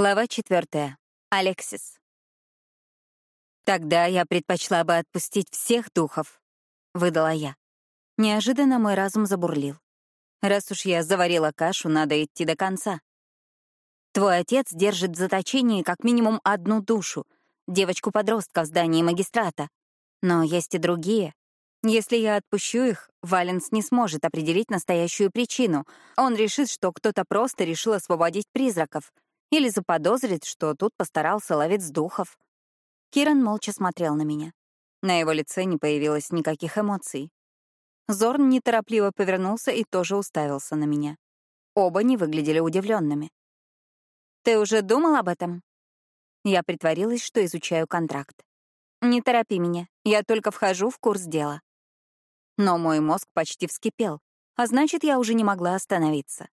Глава четвертая. Алексис. «Тогда я предпочла бы отпустить всех духов», — выдала я. Неожиданно мой разум забурлил. Раз уж я заварила кашу, надо идти до конца. Твой отец держит в заточении как минимум одну душу, девочку-подростка в здании магистрата. Но есть и другие. Если я отпущу их, Валенс не сможет определить настоящую причину. Он решит, что кто-то просто решил освободить призраков — или заподозрит, что тут постарался ловец духов. Киран молча смотрел на меня. На его лице не появилось никаких эмоций. Зорн неторопливо повернулся и тоже уставился на меня. Оба не выглядели удивленными. «Ты уже думал об этом?» Я притворилась, что изучаю контракт. «Не торопи меня, я только вхожу в курс дела». Но мой мозг почти вскипел, а значит, я уже не могла остановиться.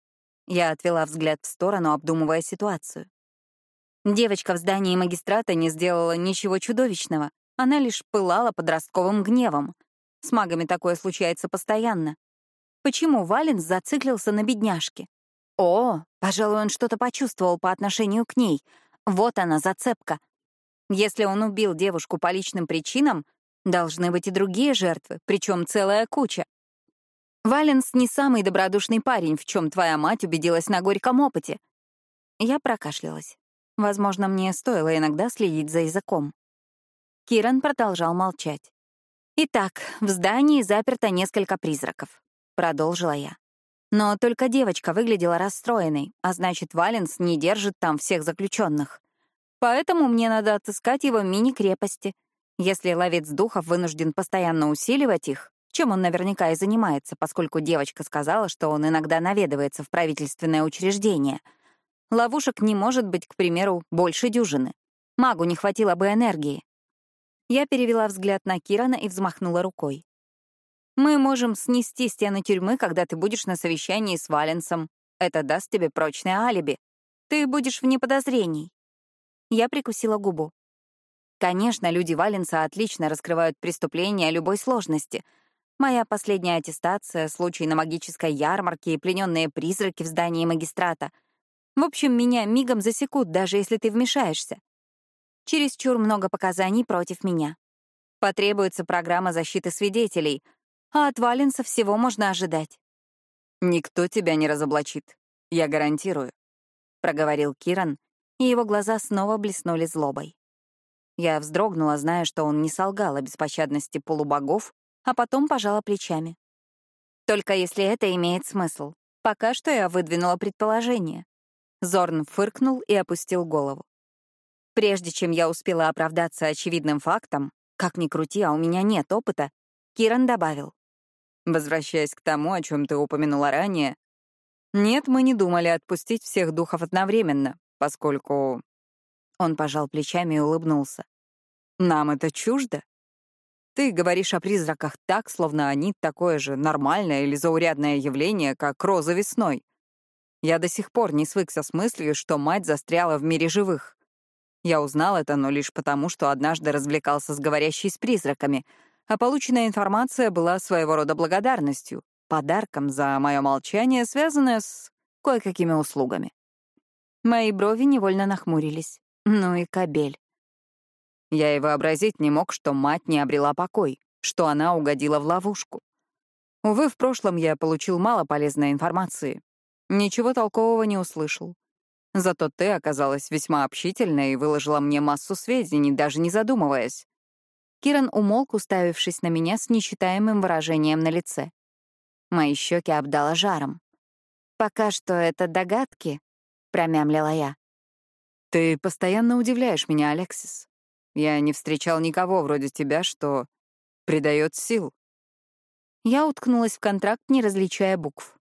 Я отвела взгляд в сторону, обдумывая ситуацию. Девочка в здании магистрата не сделала ничего чудовищного. Она лишь пылала подростковым гневом. С магами такое случается постоянно. Почему Валенс зациклился на бедняжке? О, пожалуй, он что-то почувствовал по отношению к ней. Вот она, зацепка. Если он убил девушку по личным причинам, должны быть и другие жертвы, причем целая куча. Валенс не самый добродушный парень, в чем твоя мать убедилась на горьком опыте. Я прокашлялась. Возможно, мне стоило иногда следить за языком. Киран продолжал молчать. «Итак, в здании заперто несколько призраков», — продолжила я. Но только девочка выглядела расстроенной, а значит, Валенс не держит там всех заключенных. Поэтому мне надо отыскать его мини-крепости. Если ловец духов вынужден постоянно усиливать их, чем он наверняка и занимается, поскольку девочка сказала, что он иногда наведывается в правительственное учреждение. Ловушек не может быть, к примеру, больше дюжины. Магу не хватило бы энергии. Я перевела взгляд на Кирана и взмахнула рукой. «Мы можем снести стены тюрьмы, когда ты будешь на совещании с Валенсом. Это даст тебе прочное алиби. Ты будешь вне подозрений». Я прикусила губу. Конечно, люди Валенса отлично раскрывают преступления любой сложности — Моя последняя аттестация, случай на магической ярмарке и плененные призраки в здании магистрата. В общем, меня мигом засекут, даже если ты вмешаешься. Чересчур много показаний против меня. Потребуется программа защиты свидетелей, а от Валенса всего можно ожидать. «Никто тебя не разоблачит, я гарантирую», — проговорил Киран, и его глаза снова блеснули злобой. Я вздрогнула, зная, что он не солгал о беспощадности полубогов а потом пожала плечами. Только если это имеет смысл. Пока что я выдвинула предположение. Зорн фыркнул и опустил голову. Прежде чем я успела оправдаться очевидным фактом, как ни крути, а у меня нет опыта, Киран добавил. Возвращаясь к тому, о чем ты упомянула ранее, нет, мы не думали отпустить всех духов одновременно, поскольку... Он пожал плечами и улыбнулся. Нам это чуждо. Ты говоришь о призраках так, словно они такое же нормальное или заурядное явление, как роза весной. Я до сих пор не свыкся с мыслью, что мать застряла в мире живых. Я узнал это, но лишь потому, что однажды развлекался с говорящей с призраками, а полученная информация была своего рода благодарностью, подарком за мое молчание, связанное с кое-какими услугами. Мои брови невольно нахмурились. Ну и кабель. Я и вообразить не мог, что мать не обрела покой, что она угодила в ловушку. Увы, в прошлом я получил мало полезной информации. Ничего толкового не услышал. Зато ты оказалась весьма общительной и выложила мне массу сведений, даже не задумываясь. Киран умолк, уставившись на меня с нечитаемым выражением на лице. Мои щеки обдала жаром. «Пока что это догадки», — промямлила я. «Ты постоянно удивляешь меня, Алексис. Я не встречал никого вроде тебя, что придает сил. Я уткнулась в контракт, не различая букв.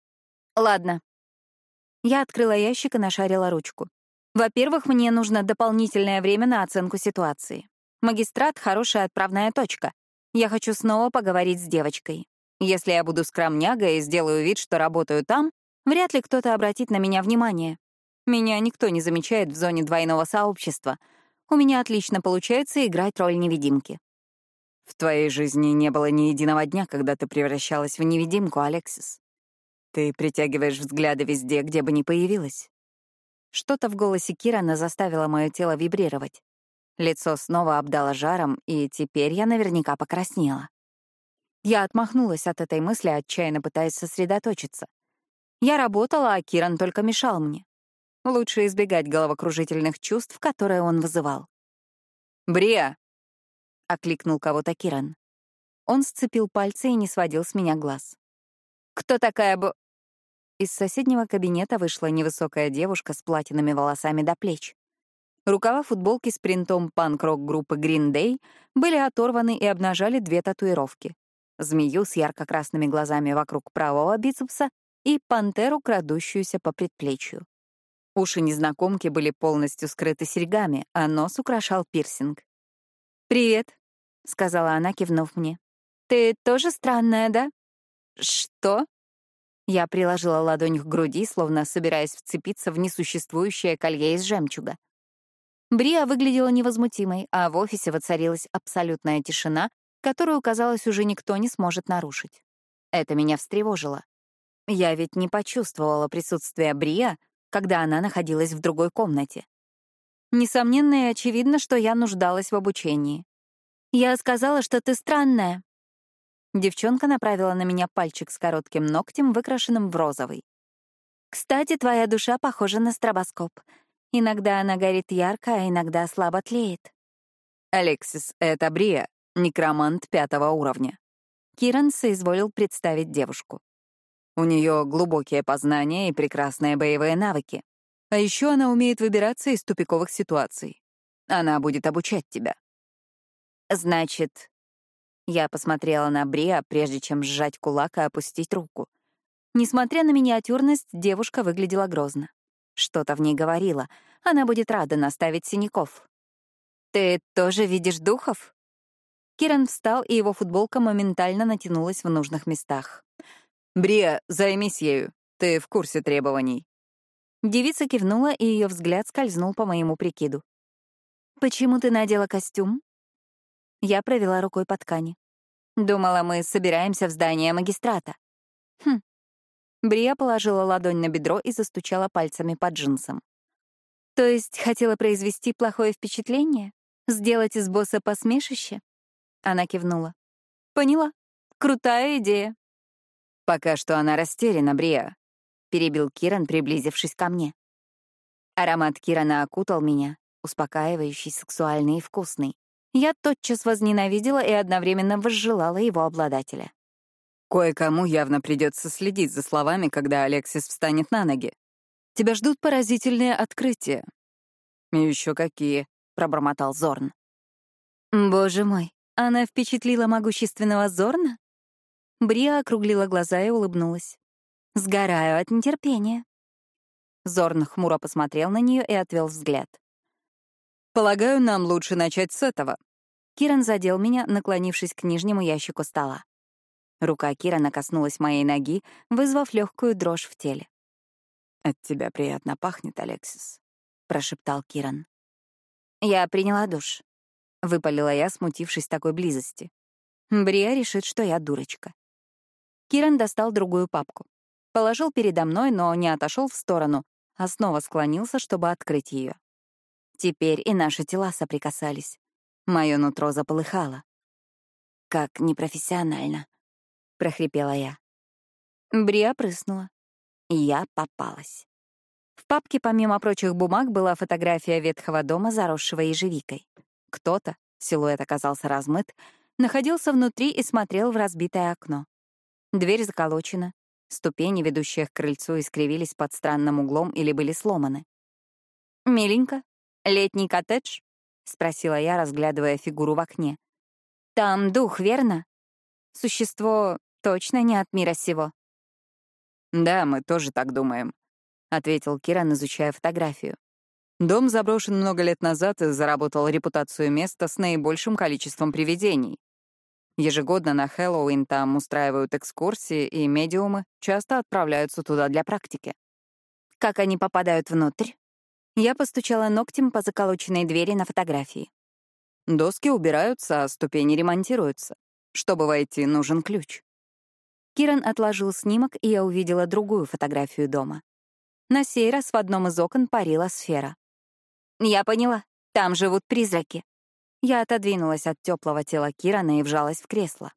Ладно. Я открыла ящик и нашарила ручку. Во-первых, мне нужно дополнительное время на оценку ситуации. Магистрат — хорошая отправная точка. Я хочу снова поговорить с девочкой. Если я буду скромняга и сделаю вид, что работаю там, вряд ли кто-то обратит на меня внимание. Меня никто не замечает в зоне двойного сообщества — у меня отлично получается играть роль невидимки. В твоей жизни не было ни единого дня, когда ты превращалась в невидимку, Алексис. Ты притягиваешь взгляды везде, где бы ни появилась. Что-то в голосе Кирана заставило мое тело вибрировать. Лицо снова обдало жаром, и теперь я наверняка покраснела. Я отмахнулась от этой мысли, отчаянно пытаясь сосредоточиться. Я работала, а Киран только мешал мне. Лучше избегать головокружительных чувств, которые он вызывал. «Брия!» — окликнул кого-то Киран. Он сцепил пальцы и не сводил с меня глаз. «Кто такая б...» Из соседнего кабинета вышла невысокая девушка с платиновыми волосами до плеч. Рукава футболки с принтом панк-рок группы Green Day были оторваны и обнажали две татуировки. Змею с ярко-красными глазами вокруг правого бицепса и пантеру, крадущуюся по предплечью. Уши незнакомки были полностью скрыты серьгами, а нос украшал пирсинг. «Привет», — сказала она, кивнув мне. «Ты тоже странная, да?» «Что?» Я приложила ладонь к груди, словно собираясь вцепиться в несуществующее колье из жемчуга. Брия выглядела невозмутимой, а в офисе воцарилась абсолютная тишина, которую, казалось, уже никто не сможет нарушить. Это меня встревожило. Я ведь не почувствовала присутствие Брия, когда она находилась в другой комнате. Несомненно и очевидно, что я нуждалась в обучении. «Я сказала, что ты странная». Девчонка направила на меня пальчик с коротким ногтем, выкрашенным в розовый. «Кстати, твоя душа похожа на стробоскоп. Иногда она горит ярко, а иногда слабо тлеет». «Алексис, это Брия, некромант пятого уровня». Киран соизволил представить девушку. У нее глубокие познания и прекрасные боевые навыки. А еще она умеет выбираться из тупиковых ситуаций. Она будет обучать тебя. Значит, я посмотрела на Бриа, прежде чем сжать кулак и опустить руку. Несмотря на миниатюрность, девушка выглядела грозно. Что-то в ней говорило. Она будет рада наставить синяков. «Ты тоже видишь духов?» Киран встал, и его футболка моментально натянулась в нужных местах. «Брия, займись ею. Ты в курсе требований». Девица кивнула, и ее взгляд скользнул по моему прикиду. «Почему ты надела костюм?» Я провела рукой по ткани. Думала, мы собираемся в здание магистрата. Хм. Брия положила ладонь на бедро и застучала пальцами по джинсам. То есть хотела произвести плохое впечатление? Сделать из босса посмешище? Она кивнула. Поняла. Крутая идея. «Пока что она растеряна, Брия», — перебил Киран, приблизившись ко мне. Аромат Кирана окутал меня, успокаивающий, сексуальный и вкусный. Я тотчас возненавидела и одновременно возжелала его обладателя. Кое-кому явно придется следить за словами, когда Алексис встанет на ноги. Тебя ждут поразительные открытия. И еще какие, пробормотал Зорн. Боже мой, она впечатлила могущественного Зорна? Брия округлила глаза и улыбнулась. «Сгораю от нетерпения». Зорн хмуро посмотрел на нее и отвел взгляд. «Полагаю, нам лучше начать с этого». Киран задел меня, наклонившись к нижнему ящику стола. Рука Кирана коснулась моей ноги, вызвав легкую дрожь в теле. «От тебя приятно пахнет, Алексис», — прошептал Киран. «Я приняла душ», — выпалила я, смутившись такой близости. Брия решит, что я дурочка. Киран достал другую папку. Положил передо мной, но не отошел в сторону, а снова склонился, чтобы открыть ее. Теперь и наши тела соприкасались. Мое нутро заполыхало. «Как непрофессионально», — прохрипела я. Брия прыснула. Я попалась. В папке, помимо прочих бумаг, была фотография ветхого дома, заросшего ежевикой. Кто-то, силуэт оказался размыт, находился внутри и смотрел в разбитое окно. Дверь заколочена. Ступени, ведущие к крыльцу, искривились под странным углом или были сломаны. «Миленько, летний коттедж?» — спросила я, разглядывая фигуру в окне. «Там дух, верно? Существо точно не от мира сего». «Да, мы тоже так думаем», — ответил Киран, изучая фотографию. Дом заброшен много лет назад и заработал репутацию места с наибольшим количеством привидений. Ежегодно на Хэллоуин там устраивают экскурсии, и медиумы часто отправляются туда для практики. Как они попадают внутрь? Я постучала ногтем по заколоченной двери на фотографии. Доски убираются, а ступени ремонтируются. Чтобы войти, нужен ключ. Киран отложил снимок, и я увидела другую фотографию дома. На сей раз в одном из окон парила сфера. «Я поняла. Там живут призраки». Я отодвинулась от теплого тела Кирана и вжалась в кресло.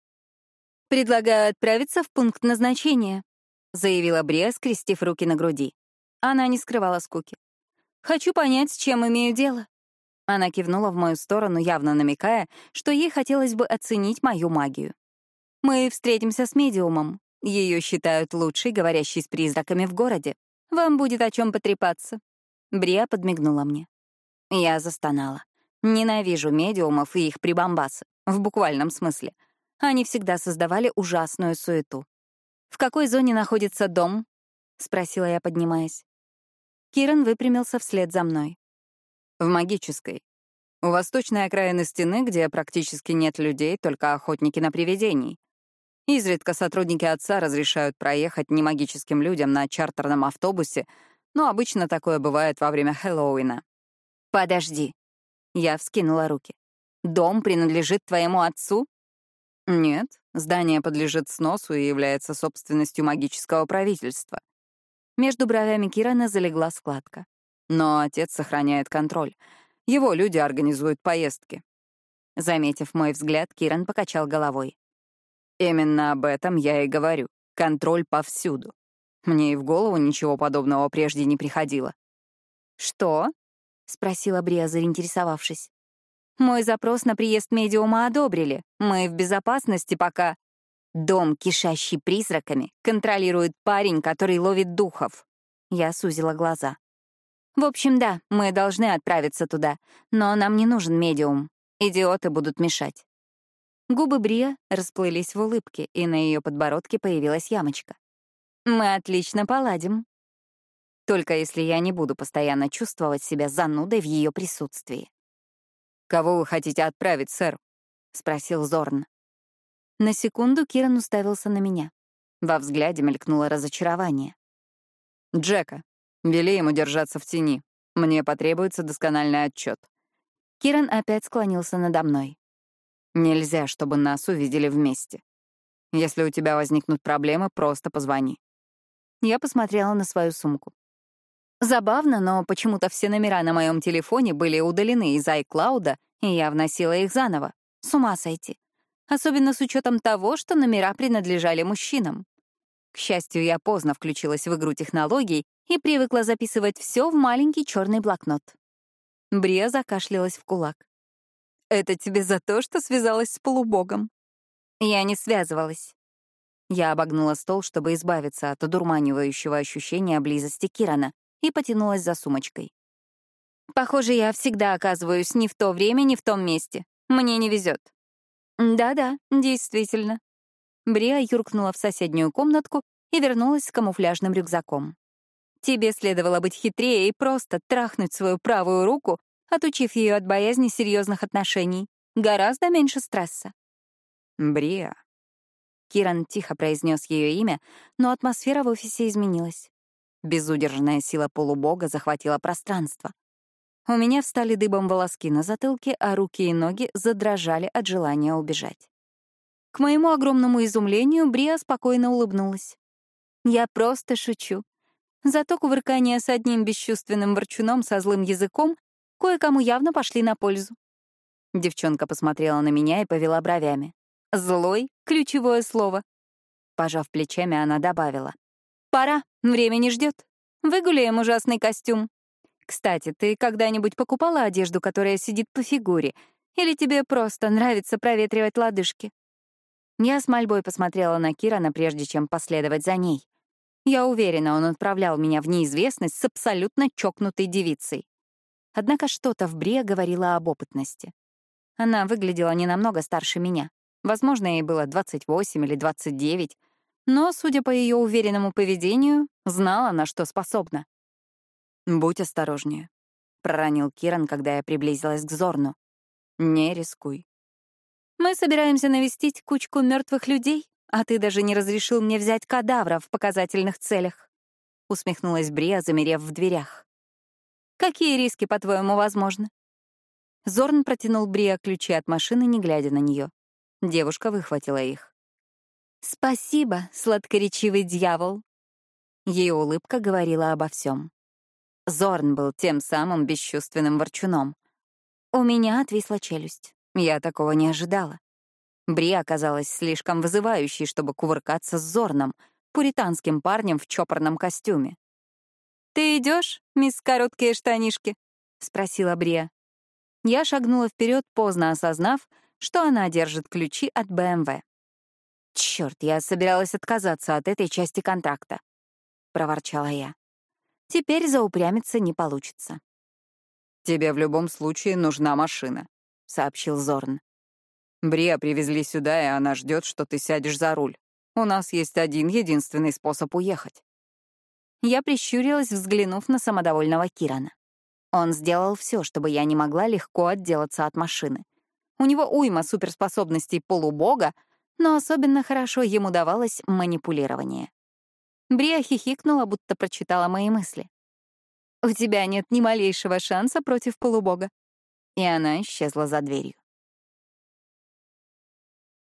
«Предлагаю отправиться в пункт назначения», — заявила Брия, скрестив руки на груди. Она не скрывала скуки. «Хочу понять, с чем имею дело». Она кивнула в мою сторону, явно намекая, что ей хотелось бы оценить мою магию. «Мы встретимся с медиумом. Ее считают лучшей, говорящей с призраками в городе. Вам будет о чем потрепаться». Брия подмигнула мне. Я застонала. Ненавижу медиумов и их прибамбасы, в буквальном смысле. Они всегда создавали ужасную суету. «В какой зоне находится дом?» — спросила я, поднимаясь. Киран выпрямился вслед за мной. «В магической. У восточной окраины стены, где практически нет людей, только охотники на привидений. Изредка сотрудники отца разрешают проехать немагическим людям на чартерном автобусе, но обычно такое бывает во время Хэллоуина. «Подожди». Я вскинула руки. «Дом принадлежит твоему отцу?» «Нет, здание подлежит сносу и является собственностью магического правительства». Между бровями Кирана залегла складка. Но отец сохраняет контроль. Его люди организуют поездки. Заметив мой взгляд, Киран покачал головой. Именно об этом я и говорю. Контроль повсюду. Мне и в голову ничего подобного прежде не приходило. «Что?» — спросила Брия, заинтересовавшись. «Мой запрос на приезд медиума одобрили. Мы в безопасности, пока...» «Дом, кишащий призраками, контролирует парень, который ловит духов». Я сузила глаза. «В общем, да, мы должны отправиться туда, но нам не нужен медиум. Идиоты будут мешать». Губы Брия расплылись в улыбке, и на ее подбородке появилась ямочка. «Мы отлично поладим». Только если я не буду постоянно чувствовать себя занудой в ее присутствии. «Кого вы хотите отправить, сэр?» — спросил Зорн. На секунду Киран уставился на меня. Во взгляде мелькнуло разочарование. «Джека, вели ему держаться в тени. Мне потребуется доскональный отчет. Киран опять склонился надо мной. Нельзя, чтобы нас увидели вместе. Если у тебя возникнут проблемы, просто позвони. Я посмотрела на свою сумку. Забавно, но почему-то все номера на моем телефоне были удалены из iCloud, и я вносила их заново. С ума сойти. Особенно с учетом того, что номера принадлежали мужчинам. К счастью, я поздно включилась в игру технологий и привыкла записывать все в маленький черный блокнот. Брия закашлялась в кулак. Это тебе за то, что связалась с полубогом. Я не связывалась. Я обогнула стол, чтобы избавиться от одурманивающего ощущения близости Кирана, и потянулась за сумочкой. Похоже, я всегда оказываюсь не в то время, не в том месте. Мне не везет. Да-да, действительно. Бриа юркнула в соседнюю комнатку и вернулась с камуфляжным рюкзаком. Тебе следовало быть хитрее и просто трахнуть свою правую руку отучив ее от боязни серьезных отношений. Гораздо меньше стресса. Брия. Киран тихо произнес ее имя, но атмосфера в офисе изменилась. Безудержная сила полубога захватила пространство. У меня встали дыбом волоски на затылке, а руки и ноги задрожали от желания убежать. К моему огромному изумлению Брия спокойно улыбнулась. «Я просто шучу. Зато кувыркание с одним бесчувственным ворчуном со злым языком кое-кому явно пошли на пользу. Девчонка посмотрела на меня и повела бровями. «Злой — ключевое слово». Пожав плечами, она добавила. «Пора, время не ждет. Выгуляем ужасный костюм. Кстати, ты когда-нибудь покупала одежду, которая сидит по фигуре? Или тебе просто нравится проветривать лодыжки?» Я с мольбой посмотрела на Кирана, прежде чем последовать за ней. Я уверена, он отправлял меня в неизвестность с абсолютно чокнутой девицей. Однако что-то в Бре говорило об опытности. Она выглядела не намного старше меня. Возможно, ей было 28 или 29, но, судя по ее уверенному поведению, знала, на что способна. «Будь осторожнее», — проронил Киран, когда я приблизилась к Зорну. «Не рискуй». «Мы собираемся навестить кучку мертвых людей, а ты даже не разрешил мне взять кадавра в показательных целях», — усмехнулась Брия, замерев в дверях. Какие риски, по-твоему, возможны?» Зорн протянул Брия ключи от машины, не глядя на нее. Девушка выхватила их. «Спасибо, сладкоречивый дьявол», Ее улыбка говорила обо всем. Зорн был тем самым бесчувственным ворчуном. У меня отвисла челюсть. Я такого не ожидала. Бри оказалась слишком вызывающей, чтобы кувыркаться с Зорном, пуританским парнем в чопорном костюме. «Ты идешь, мисс Короткие штанишки?» — спросила Брия. Я шагнула вперед, поздно осознав, что она держит ключи от БМВ. Черт, я собиралась отказаться от этой части контракта, проворчала я. Теперь заупрямиться не получится. Тебе в любом случае нужна машина, сообщил Зорн. Брия привезли сюда, и она ждет, что ты сядешь за руль. У нас есть один единственный способ уехать. Я прищурилась, взглянув на самодовольного Кирана. Он сделал все, чтобы я не могла легко отделаться от машины. У него уйма суперспособностей полубога, но особенно хорошо ему давалось манипулирование. Брия хихикнула, будто прочитала мои мысли. «У тебя нет ни малейшего шанса против полубога». И она исчезла за дверью.